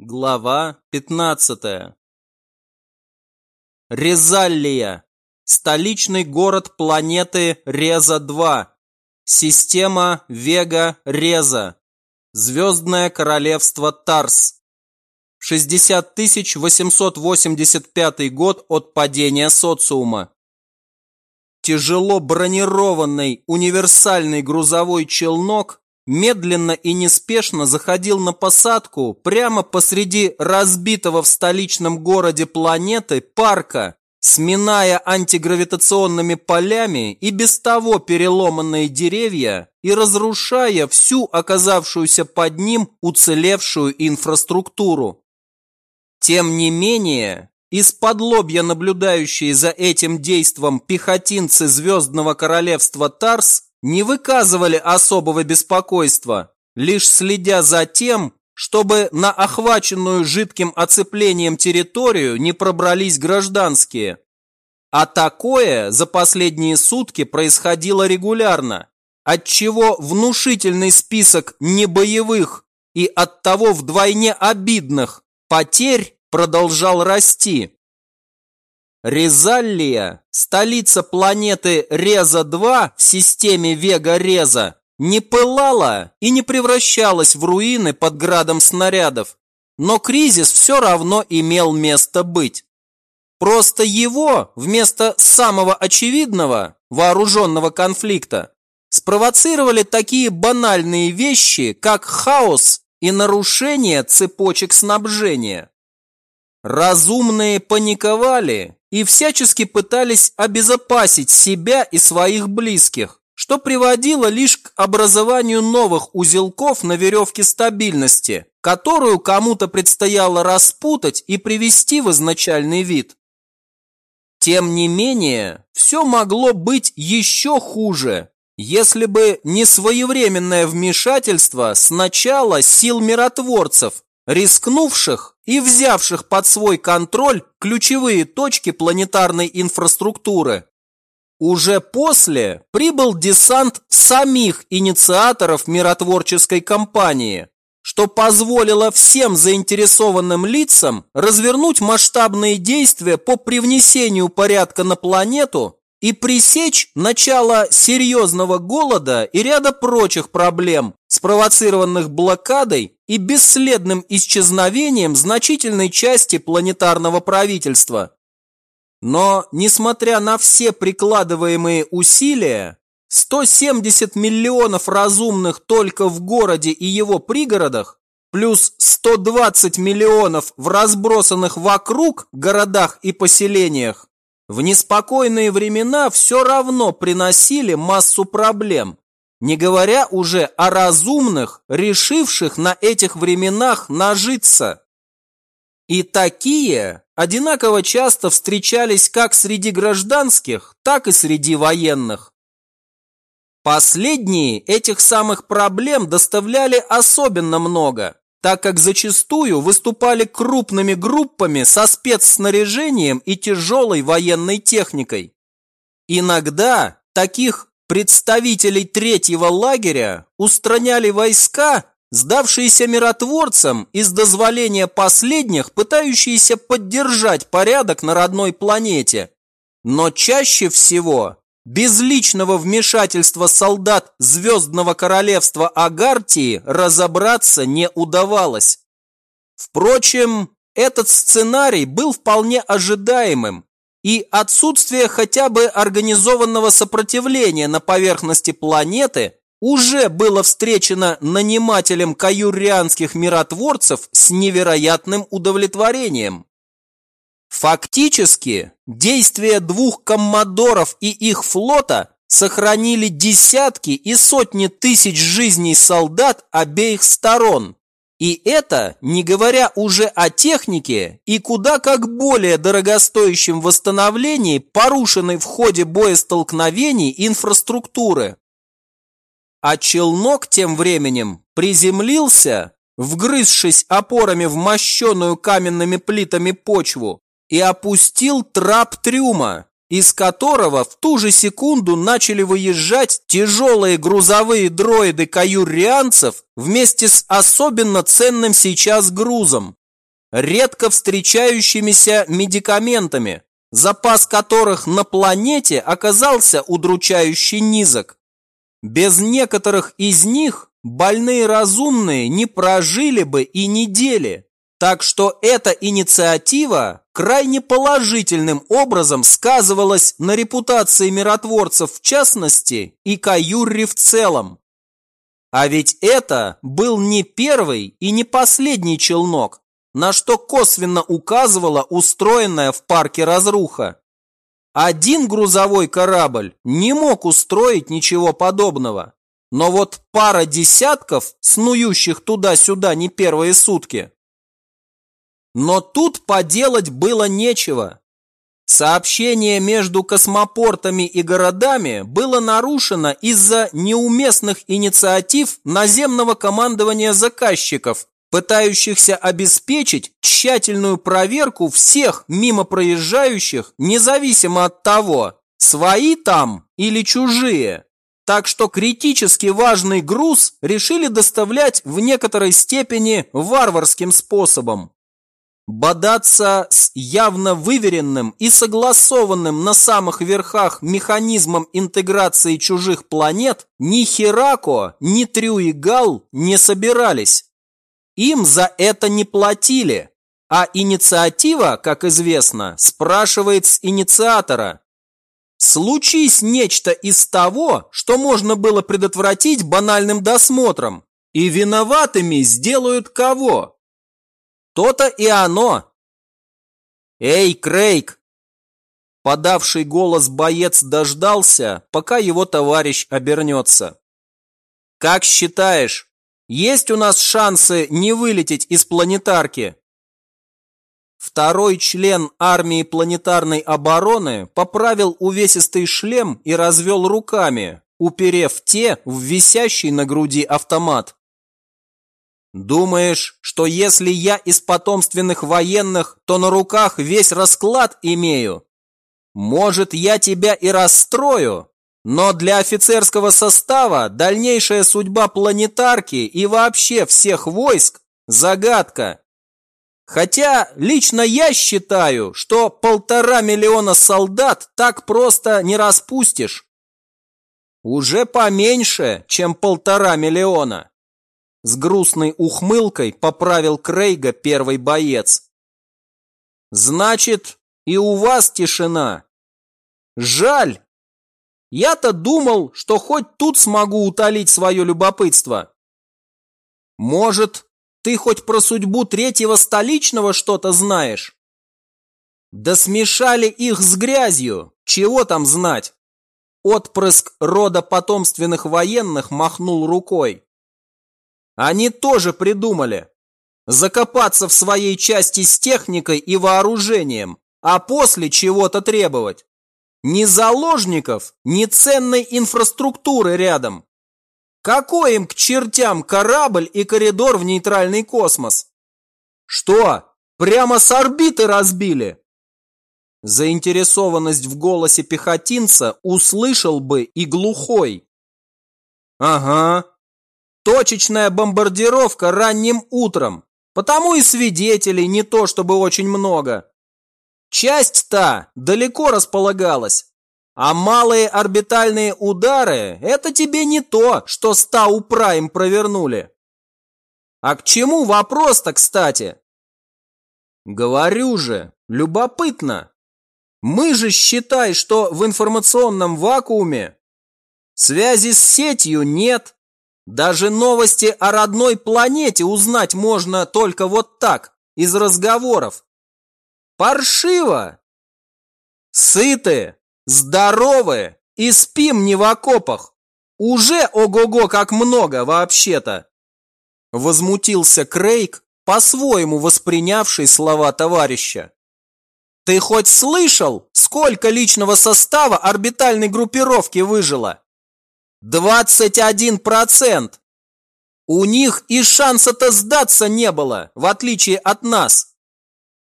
Глава 15. Резаллия. Столичный город планеты Реза-2. Система Вега-Реза. Звездное королевство Тарс. 60 885 год от падения социума. Тяжело бронированный универсальный грузовой челнок медленно и неспешно заходил на посадку прямо посреди разбитого в столичном городе планеты парка, сминая антигравитационными полями и без того переломанные деревья и разрушая всю оказавшуюся под ним уцелевшую инфраструктуру. Тем не менее, из-под наблюдающие за этим действом пехотинцы Звездного Королевства Тарс не выказывали особого беспокойства, лишь следя за тем, чтобы на охваченную жидким оцеплением территорию не пробрались гражданские. А такое за последние сутки происходило регулярно, отчего внушительный список небоевых и оттого вдвойне обидных потерь продолжал расти. Резаллия, столица планеты Реза-2 в системе Вега-Реза, не пылала и не превращалась в руины под градом снарядов, но кризис все равно имел место быть. Просто его вместо самого очевидного вооруженного конфликта спровоцировали такие банальные вещи, как хаос и нарушение цепочек снабжения. Разумные паниковали и всячески пытались обезопасить себя и своих близких, что приводило лишь к образованию новых узелков на веревке стабильности, которую кому-то предстояло распутать и привести в изначальный вид. Тем не менее, все могло быть еще хуже, если бы не своевременное вмешательство сначала сил миротворцев, рискнувших и взявших под свой контроль ключевые точки планетарной инфраструктуры. Уже после прибыл десант самих инициаторов миротворческой кампании, что позволило всем заинтересованным лицам развернуть масштабные действия по привнесению порядка на планету и пресечь начало серьезного голода и ряда прочих проблем, спровоцированных блокадой и бесследным исчезновением значительной части планетарного правительства. Но, несмотря на все прикладываемые усилия, 170 миллионов разумных только в городе и его пригородах, плюс 120 миллионов в разбросанных вокруг городах и поселениях, в неспокойные времена все равно приносили массу проблем, не говоря уже о разумных, решивших на этих временах нажиться. И такие одинаково часто встречались как среди гражданских, так и среди военных. Последние этих самых проблем доставляли особенно много, так как зачастую выступали крупными группами со спецснаряжением и тяжелой военной техникой. Иногда таких представителей третьего лагеря устраняли войска, сдавшиеся миротворцам из дозволения последних, пытающиеся поддержать порядок на родной планете. Но чаще всего без личного вмешательства солдат Звездного Королевства Агартии разобраться не удавалось. Впрочем, этот сценарий был вполне ожидаемым, и отсутствие хотя бы организованного сопротивления на поверхности планеты уже было встречено нанимателем каюрианских миротворцев с невероятным удовлетворением. Фактически, действия двух коммодоров и их флота сохранили десятки и сотни тысяч жизней солдат обеих сторон. И это не говоря уже о технике и куда как более дорогостоящем восстановлении порушенной в ходе боестолкновений инфраструктуры. А челнок тем временем приземлился, вгрызшись опорами в мощеную каменными плитами почву, и опустил трап трюма, из которого в ту же секунду начали выезжать тяжелые грузовые дроиды каюрианцев вместе с особенно ценным сейчас грузом редко встречающимися медикаментами, запас которых на планете оказался удручающе низок. Без некоторых из них больные разумные не прожили бы и недели. Так что эта инициатива крайне положительным образом сказывалась на репутации миротворцев в частности и Каюрри в целом. А ведь это был не первый и не последний челнок, на что косвенно указывала устроенная в парке разруха. Один грузовой корабль не мог устроить ничего подобного. Но вот пара десятков, снующих туда-сюда не первые сутки. Но тут поделать было нечего. Сообщение между космопортами и городами было нарушено из-за неуместных инициатив наземного командования заказчиков, пытающихся обеспечить тщательную проверку всех мимо проезжающих, независимо от того, свои там или чужие. Так что критически важный груз решили доставлять в некоторой степени варварским способом. Бодаться с явно выверенным и согласованным на самых верхах механизмом интеграции чужих планет ни Херако, ни Трю и Гал не собирались. Им за это не платили, а инициатива, как известно, спрашивает с инициатора. Случись нечто из того, что можно было предотвратить банальным досмотром, и виноватыми сделают кого? То-то и оно. Эй, Крейг! Подавший голос боец дождался, пока его товарищ обернется. Как считаешь, есть у нас шансы не вылететь из планетарки? Второй член армии планетарной обороны поправил увесистый шлем и развел руками, уперев те в висящий на груди автомат. Думаешь, что если я из потомственных военных, то на руках весь расклад имею? Может, я тебя и расстрою, но для офицерского состава дальнейшая судьба планетарки и вообще всех войск – загадка. Хотя лично я считаю, что полтора миллиона солдат так просто не распустишь. Уже поменьше, чем полтора миллиона. С грустной ухмылкой поправил Крейга первый боец. Значит, и у вас тишина. Жаль. Я-то думал, что хоть тут смогу утолить свое любопытство. Может, ты хоть про судьбу третьего столичного что-то знаешь? Да смешали их с грязью, чего там знать? Отпрыск рода потомственных военных махнул рукой. Они тоже придумали. Закопаться в своей части с техникой и вооружением, а после чего-то требовать. Ни заложников, ни ценной инфраструктуры рядом. Какой им к чертям корабль и коридор в нейтральный космос? Что, прямо с орбиты разбили? Заинтересованность в голосе пехотинца услышал бы и глухой. Ага, Точечная бомбардировка ранним утром, потому и свидетелей не то чтобы очень много. Часть та далеко располагалась, а малые орбитальные удары – это тебе не то, что Стау Прайм провернули. А к чему вопрос-то, кстати? Говорю же, любопытно. Мы же считай, что в информационном вакууме связи с сетью нет, даже новости о родной планете узнать можно только вот так, из разговоров. Паршиво! Сыты, здоровы и спим не в окопах. Уже ого-го как много вообще-то. Возмутился Крейг, по-своему воспринявший слова товарища. Ты хоть слышал, сколько личного состава орбитальной группировки выжило? 21%! У них и шанса-то сдаться не было, в отличие от нас.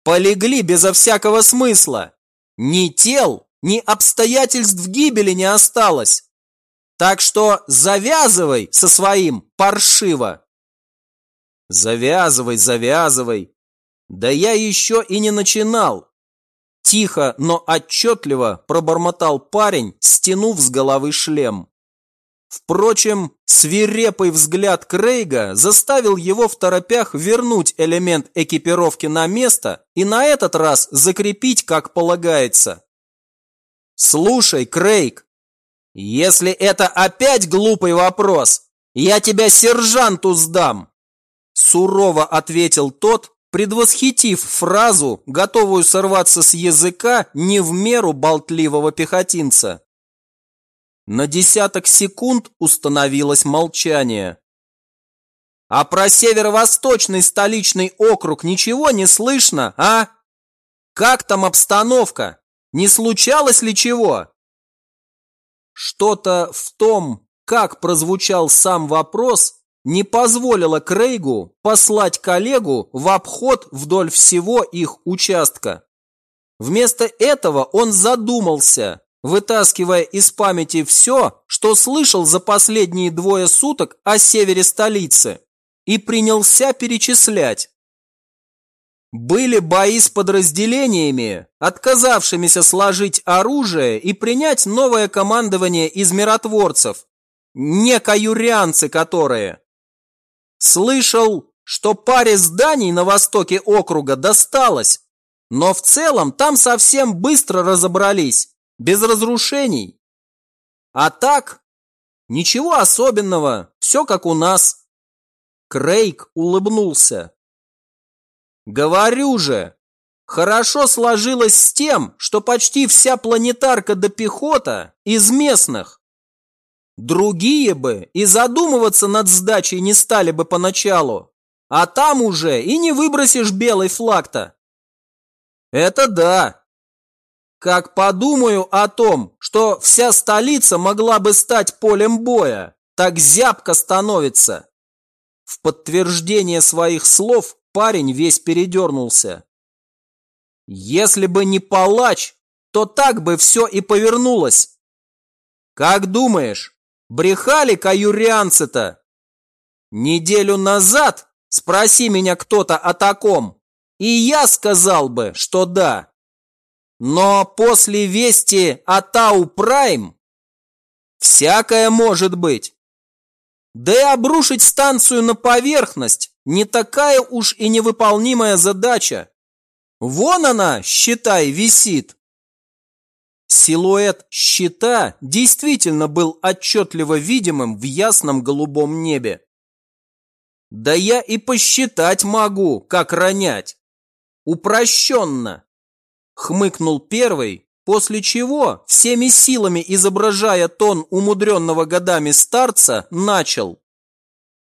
Полегли безо всякого смысла. Ни тел, ни обстоятельств гибели не осталось. Так что завязывай со своим паршиво. Завязывай, завязывай. Да я еще и не начинал. Тихо, но отчетливо пробормотал парень, стянув с головы шлем. Впрочем, свирепый взгляд Крейга заставил его в торопях вернуть элемент экипировки на место и на этот раз закрепить, как полагается. «Слушай, Крейг, если это опять глупый вопрос, я тебя сержанту сдам!» Сурово ответил тот, предвосхитив фразу, готовую сорваться с языка не в меру болтливого пехотинца. На десяток секунд установилось молчание. «А про северо-восточный столичный округ ничего не слышно, а? Как там обстановка? Не случалось ли чего?» Что-то в том, как прозвучал сам вопрос, не позволило Крейгу послать коллегу в обход вдоль всего их участка. Вместо этого он задумался, вытаскивая из памяти все, что слышал за последние двое суток о севере столицы, и принялся перечислять. Были бои с подразделениями, отказавшимися сложить оружие и принять новое командование из миротворцев, не каюрианцы которые. Слышал, что паре зданий на востоке округа досталось, но в целом там совсем быстро разобрались без разрушений. А так, ничего особенного, все как у нас. Крейг улыбнулся. Говорю же, хорошо сложилось с тем, что почти вся планетарка до пехота из местных. Другие бы и задумываться над сдачей не стали бы поначалу, а там уже и не выбросишь белый флаг-то. Это да, как подумаю о том, что вся столица могла бы стать полем боя, так зябко становится. В подтверждение своих слов парень весь передернулся. Если бы не палач, то так бы все и повернулось. Как думаешь, брехали каюрианцы-то? Неделю назад спроси меня кто-то о таком, и я сказал бы, что да. Но после вести о Тау Прайм всякое может быть. Да и обрушить станцию на поверхность не такая уж и невыполнимая задача. Вон она, считай, висит. Силуэт щита действительно был отчетливо видимым в ясном голубом небе. Да я и посчитать могу, как ронять. Упрощенно. Хмыкнул первый, после чего, всеми силами изображая тон умудренного годами старца, начал.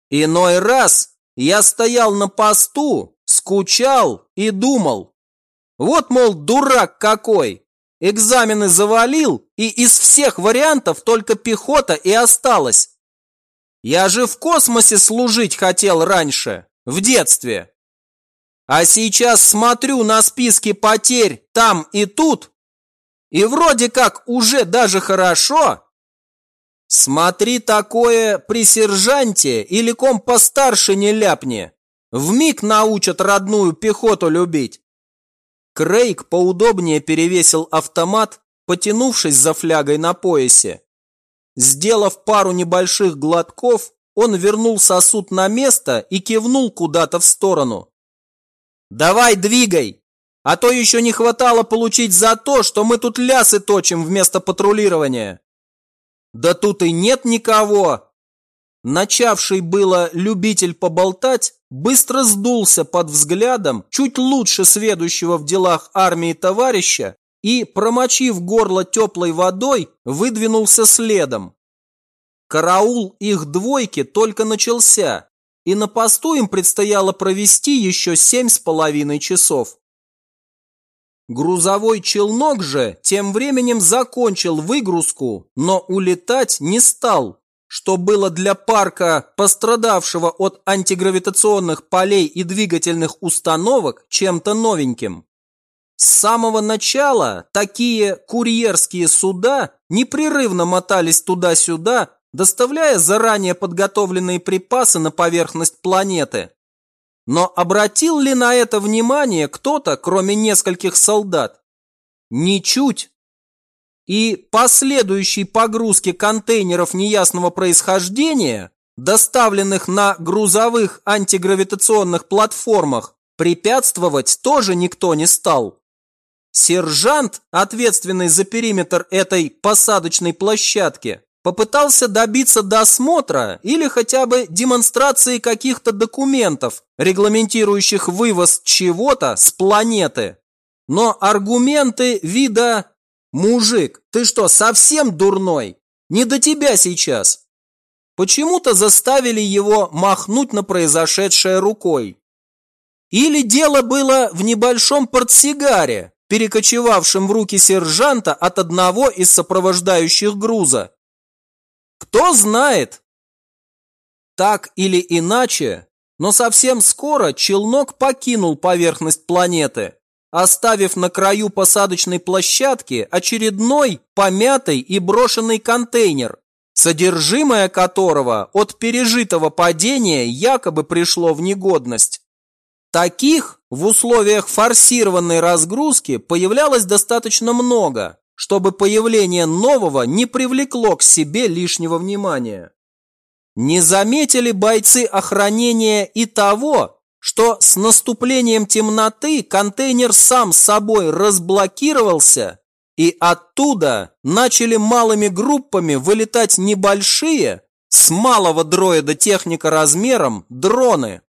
Иной раз я стоял на посту, скучал и думал. Вот, мол, дурак какой, экзамены завалил, и из всех вариантов только пехота и осталась. Я же в космосе служить хотел раньше, в детстве. А сейчас смотрю на списки потерь там и тут, и вроде как уже даже хорошо. Смотри такое при сержанте или ком постарше не ляпни. Вмиг научат родную пехоту любить. Крейг поудобнее перевесил автомат, потянувшись за флягой на поясе. Сделав пару небольших глотков, он вернул сосуд на место и кивнул куда-то в сторону. Давай двигай, а то еще не хватало получить за то, что мы тут лясы точим вместо патрулирования. Да тут и нет никого. Начавший было любитель поболтать, быстро сдулся под взглядом чуть лучше сведущего в делах армии товарища и, промочив горло теплой водой, выдвинулся следом. Караул их двойки только начался, и на посту им предстояло провести еще семь с половиной часов. Грузовой челнок же тем временем закончил выгрузку, но улетать не стал, что было для парка, пострадавшего от антигравитационных полей и двигательных установок, чем-то новеньким. С самого начала такие курьерские суда непрерывно мотались туда-сюда доставляя заранее подготовленные припасы на поверхность планеты. Но обратил ли на это внимание кто-то, кроме нескольких солдат? Ничуть. И последующей погрузке контейнеров неясного происхождения, доставленных на грузовых антигравитационных платформах, препятствовать тоже никто не стал. Сержант, ответственный за периметр этой посадочной площадки, попытался добиться досмотра или хотя бы демонстрации каких-то документов, регламентирующих вывоз чего-то с планеты. Но аргументы вида «Мужик, ты что, совсем дурной? Не до тебя сейчас!» Почему-то заставили его махнуть на произошедшее рукой. Или дело было в небольшом портсигаре, перекочевавшем в руки сержанта от одного из сопровождающих груза. Кто знает? Так или иначе, но совсем скоро челнок покинул поверхность планеты, оставив на краю посадочной площадки очередной помятый и брошенный контейнер, содержимое которого от пережитого падения якобы пришло в негодность. Таких в условиях форсированной разгрузки появлялось достаточно много, чтобы появление нового не привлекло к себе лишнего внимания. Не заметили бойцы охранения и того, что с наступлением темноты контейнер сам собой разблокировался, и оттуда начали малыми группами вылетать небольшие, с малого дроида техника размером, дроны.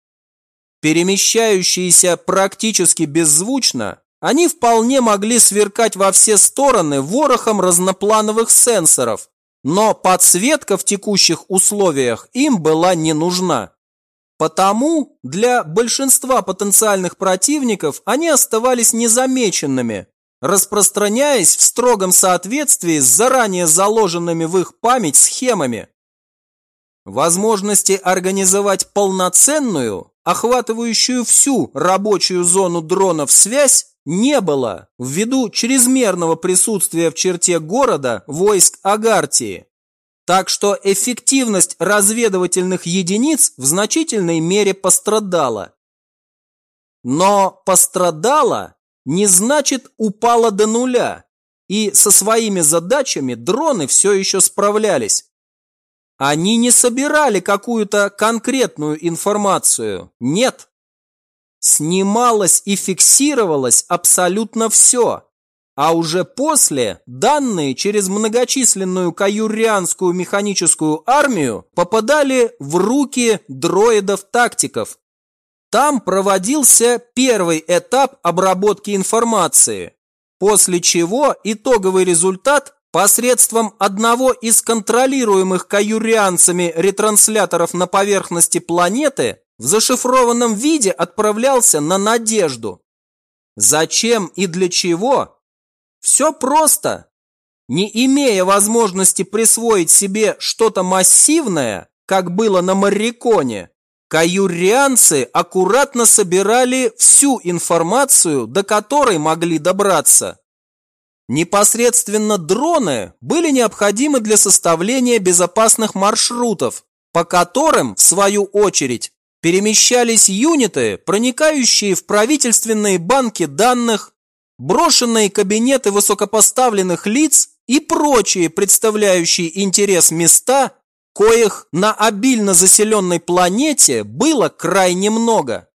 Перемещающиеся практически беззвучно, они вполне могли сверкать во все стороны ворохом разноплановых сенсоров, но подсветка в текущих условиях им была не нужна. Потому для большинства потенциальных противников они оставались незамеченными, распространяясь в строгом соответствии с заранее заложенными в их память схемами. Возможности организовать полноценную, охватывающую всю рабочую зону дронов связь не было ввиду чрезмерного присутствия в черте города войск Агартии. Так что эффективность разведывательных единиц в значительной мере пострадала. Но пострадала не значит упала до нуля, и со своими задачами дроны все еще справлялись. Они не собирали какую-то конкретную информацию, нет. Снималось и фиксировалось абсолютно все, а уже после данные через многочисленную каюрианскую механическую армию попадали в руки дроидов-тактиков. Там проводился первый этап обработки информации, после чего итоговый результат посредством одного из контролируемых каюрианцами ретрансляторов на поверхности планеты в зашифрованном виде отправлялся на Надежду. Зачем и для чего все просто. Не имея возможности присвоить себе что-то массивное, как было на Марриконе, каюрианцы аккуратно собирали всю информацию, до которой могли добраться. Непосредственно дроны были необходимы для составления безопасных маршрутов, по которым, в свою очередь, перемещались юниты, проникающие в правительственные банки данных брошенные кабинеты высокопоставленных лиц и прочие представляющие интерес места, коих на обильно заселенной планете было крайне много.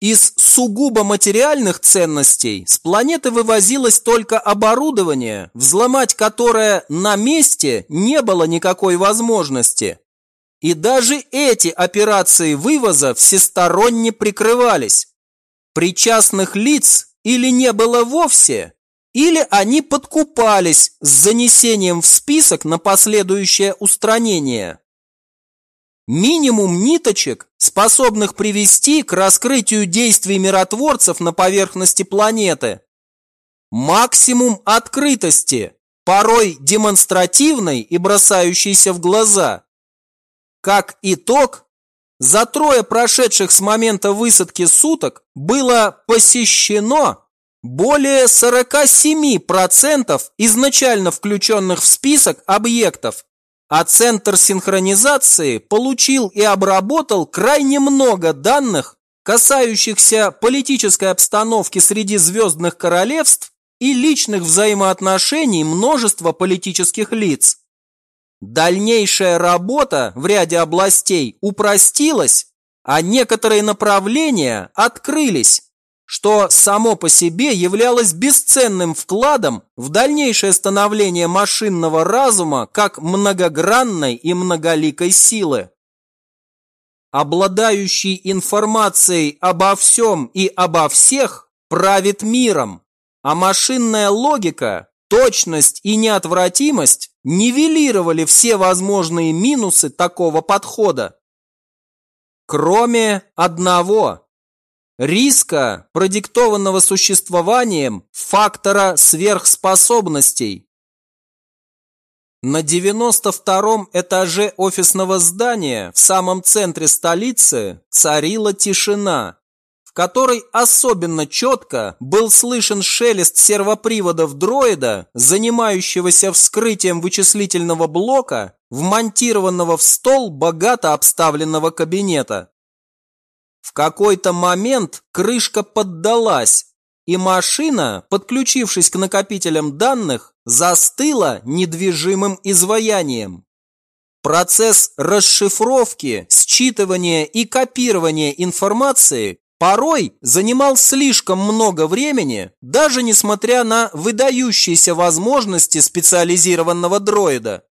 Из сугубо материальных ценностей с планеты вывозилось только оборудование, взломать которое на месте не было никакой возможности. И даже эти операции вывоза всесторонне прикрывались. Причастных лиц или не было вовсе, или они подкупались с занесением в список на последующее устранение. Минимум ниточек, способных привести к раскрытию действий миротворцев на поверхности планеты. Максимум открытости, порой демонстративной и бросающейся в глаза. Как итог, за трое прошедших с момента высадки суток было посещено более 47% изначально включенных в список объектов, а Центр синхронизации получил и обработал крайне много данных, касающихся политической обстановки среди звездных королевств и личных взаимоотношений множества политических лиц. Дальнейшая работа в ряде областей упростилась, а некоторые направления открылись, что само по себе являлось бесценным вкладом в дальнейшее становление машинного разума как многогранной и многоликой силы. Обладающий информацией обо всем и обо всех правит миром, а машинная логика, точность и неотвратимость нивелировали все возможные минусы такого подхода. Кроме одного – риска, продиктованного существованием фактора сверхспособностей. На 92-м этаже офисного здания в самом центре столицы царила тишина, которой особенно четко был слышен шелест сервоприводов дроида, занимающегося вскрытием вычислительного блока, вмонтированного в стол богато обставленного кабинета. В какой-то момент крышка поддалась, и машина, подключившись к накопителям данных, застыла недвижимым изваянием. Процесс расшифровки, считывания и копирования информации порой занимал слишком много времени, даже несмотря на выдающиеся возможности специализированного дроида.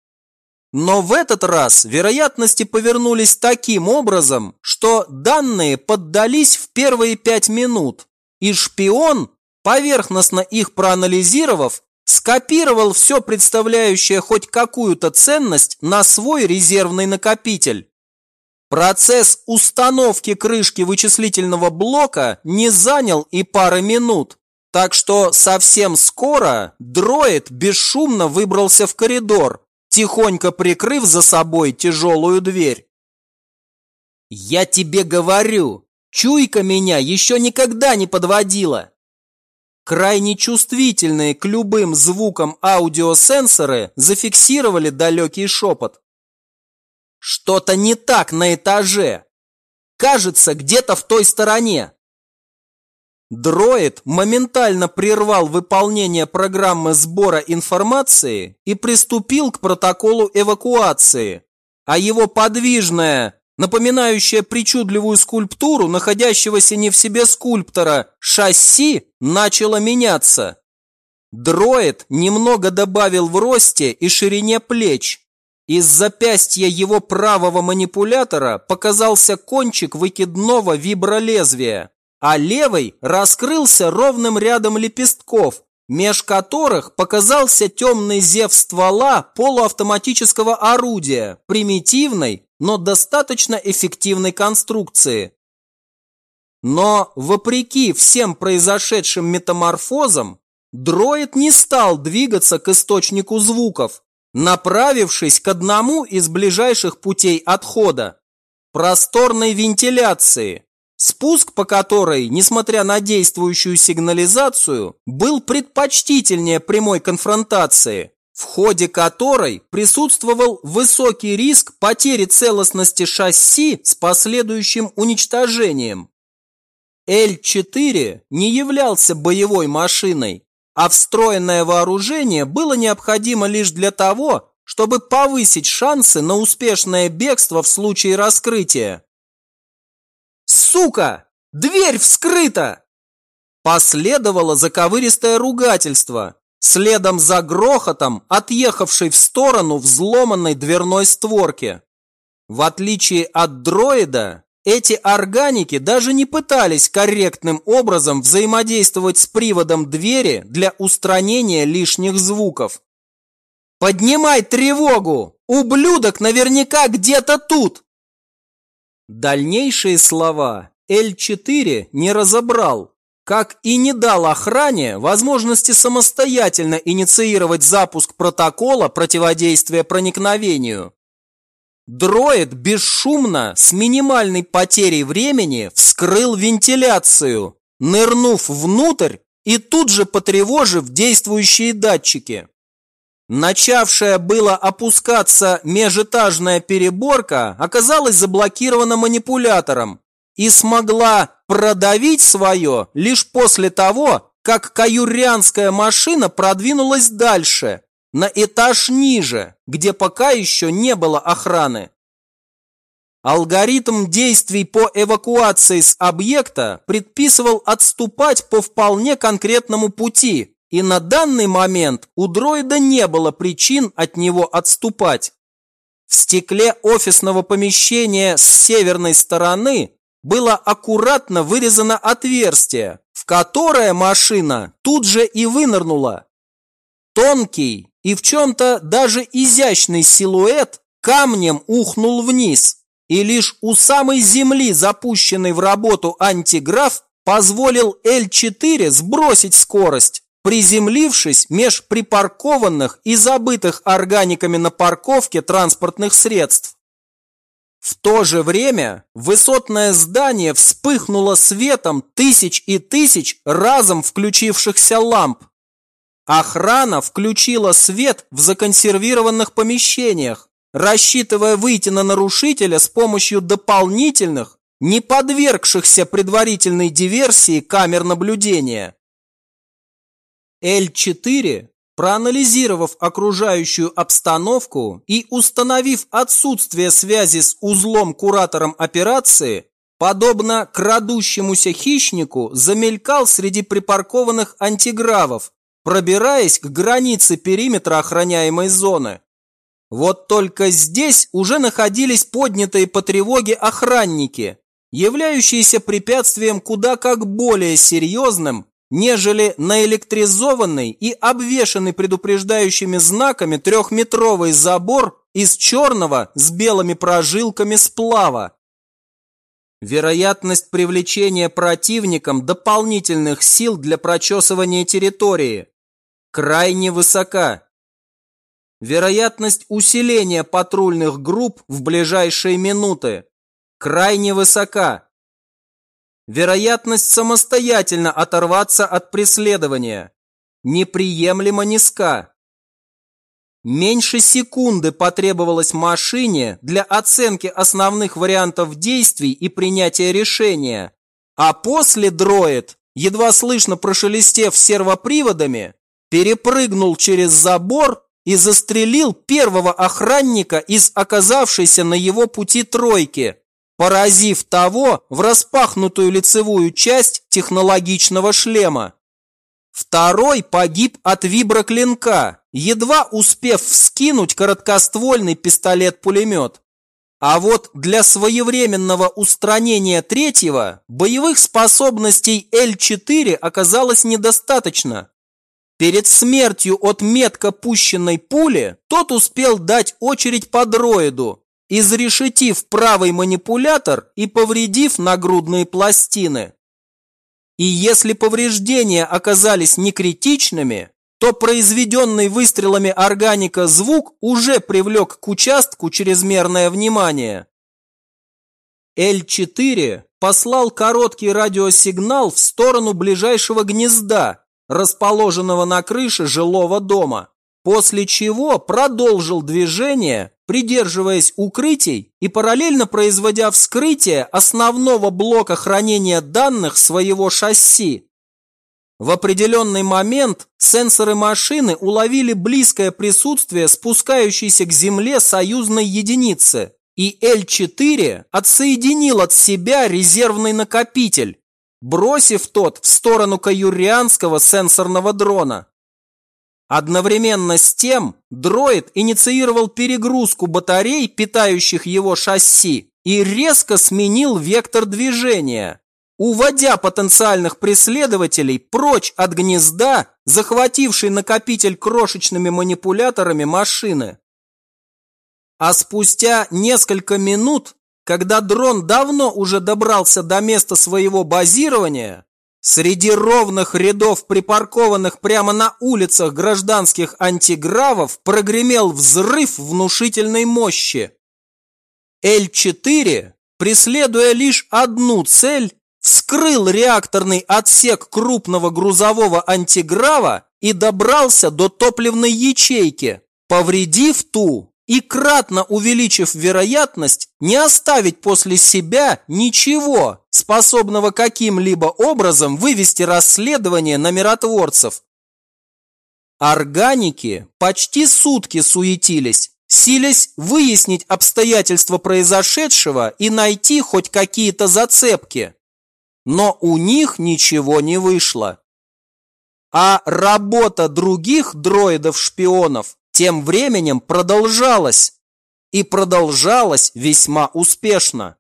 Но в этот раз вероятности повернулись таким образом, что данные поддались в первые пять минут, и шпион, поверхностно их проанализировав, скопировал все представляющее хоть какую-то ценность на свой резервный накопитель. Процесс установки крышки вычислительного блока не занял и пары минут, так что совсем скоро дроид бесшумно выбрался в коридор, тихонько прикрыв за собой тяжелую дверь. «Я тебе говорю, чуйка меня еще никогда не подводила!» Крайне чувствительные к любым звукам аудиосенсоры зафиксировали далекий шепот. «Что-то не так на этаже! Кажется, где-то в той стороне!» Дроид моментально прервал выполнение программы сбора информации и приступил к протоколу эвакуации, а его подвижная, напоминающая причудливую скульптуру находящегося не в себе скульптора, шасси начало меняться. Дроид немного добавил в росте и ширине плеч. Из запястья его правого манипулятора показался кончик выкидного вибролезвия а левый раскрылся ровным рядом лепестков, меж которых показался темный зев ствола полуавтоматического орудия, примитивной, но достаточно эффективной конструкции. Но, вопреки всем произошедшим метаморфозам, дроид не стал двигаться к источнику звуков, направившись к одному из ближайших путей отхода – просторной вентиляции, Спуск по которой, несмотря на действующую сигнализацию, был предпочтительнее прямой конфронтации, в ходе которой присутствовал высокий риск потери целостности шасси с последующим уничтожением. Л-4 не являлся боевой машиной, а встроенное вооружение было необходимо лишь для того, чтобы повысить шансы на успешное бегство в случае раскрытия. Сука! Дверь вскрыта!» Последовало заковыристое ругательство, следом за грохотом, отъехавшей в сторону взломанной дверной створки. В отличие от дроида, эти органики даже не пытались корректным образом взаимодействовать с приводом двери для устранения лишних звуков. «Поднимай тревогу! Ублюдок наверняка где-то тут!» Дальнейшие слова Л4 не разобрал, как и не дал охране возможности самостоятельно инициировать запуск протокола противодействия проникновению. Дроид бесшумно, с минимальной потерей времени, вскрыл вентиляцию, нырнув внутрь и тут же потревожив действующие датчики. Начавшая было опускаться межэтажная переборка оказалась заблокирована манипулятором и смогла продавить свое лишь после того, как каюрианская машина продвинулась дальше, на этаж ниже, где пока еще не было охраны. Алгоритм действий по эвакуации с объекта предписывал отступать по вполне конкретному пути, и на данный момент у дроида не было причин от него отступать. В стекле офисного помещения с северной стороны было аккуратно вырезано отверстие, в которое машина тут же и вынырнула. Тонкий и в чем-то даже изящный силуэт камнем ухнул вниз, и лишь у самой земли, запущенный в работу антиграф, позволил Л-4 сбросить скорость, приземлившись меж припаркованных и забытых органиками на парковке транспортных средств. В то же время высотное здание вспыхнуло светом тысяч и тысяч разом включившихся ламп. Охрана включила свет в законсервированных помещениях, рассчитывая выйти на нарушителя с помощью дополнительных, не подвергшихся предварительной диверсии камер наблюдения. Л-4, проанализировав окружающую обстановку и установив отсутствие связи с узлом-куратором операции, подобно крадущемуся хищнику, замелькал среди припаркованных антигравов, пробираясь к границе периметра охраняемой зоны. Вот только здесь уже находились поднятые по тревоге охранники, являющиеся препятствием куда как более серьезным, нежели наэлектризованный и обвешанный предупреждающими знаками трехметровый забор из черного с белыми прожилками сплава. Вероятность привлечения противником дополнительных сил для прочесывания территории крайне высока. Вероятность усиления патрульных групп в ближайшие минуты крайне высока. Вероятность самостоятельно оторваться от преследования неприемлемо низка. Меньше секунды потребовалось машине для оценки основных вариантов действий и принятия решения, а после дроид, едва слышно прошелестев сервоприводами, перепрыгнул через забор и застрелил первого охранника из оказавшейся на его пути тройки, поразив того в распахнутую лицевую часть технологичного шлема. Второй погиб от виброклинка, едва успев вскинуть короткоствольный пистолет-пулемет. А вот для своевременного устранения третьего боевых способностей Л-4 оказалось недостаточно. Перед смертью от метко пущенной пули тот успел дать очередь по дроиду, изрешетив правый манипулятор и повредив нагрудные пластины. И если повреждения оказались не критичными, то произведенный выстрелами органика звук уже привлек к участку чрезмерное внимание. Л-4 послал короткий радиосигнал в сторону ближайшего гнезда, расположенного на крыше жилого дома, после чего продолжил движение, придерживаясь укрытий и параллельно производя вскрытие основного блока хранения данных своего шасси. В определенный момент сенсоры машины уловили близкое присутствие спускающейся к земле союзной единицы, и Л-4 отсоединил от себя резервный накопитель, бросив тот в сторону каюрианского сенсорного дрона. Одновременно с тем дроид инициировал перегрузку батарей, питающих его шасси, и резко сменил вектор движения, уводя потенциальных преследователей прочь от гнезда, захватившей накопитель крошечными манипуляторами машины. А спустя несколько минут когда дрон давно уже добрался до места своего базирования, среди ровных рядов припаркованных прямо на улицах гражданских антигравов прогремел взрыв внушительной мощи. Л-4, преследуя лишь одну цель, вскрыл реакторный отсек крупного грузового антиграва и добрался до топливной ячейки, повредив ту и кратно увеличив вероятность не оставить после себя ничего, способного каким-либо образом вывести расследование на миротворцев. Органики почти сутки суетились, силясь выяснить обстоятельства произошедшего и найти хоть какие-то зацепки. Но у них ничего не вышло. А работа других дроидов-шпионов тем временем продолжалась. И продолжалась весьма успешно.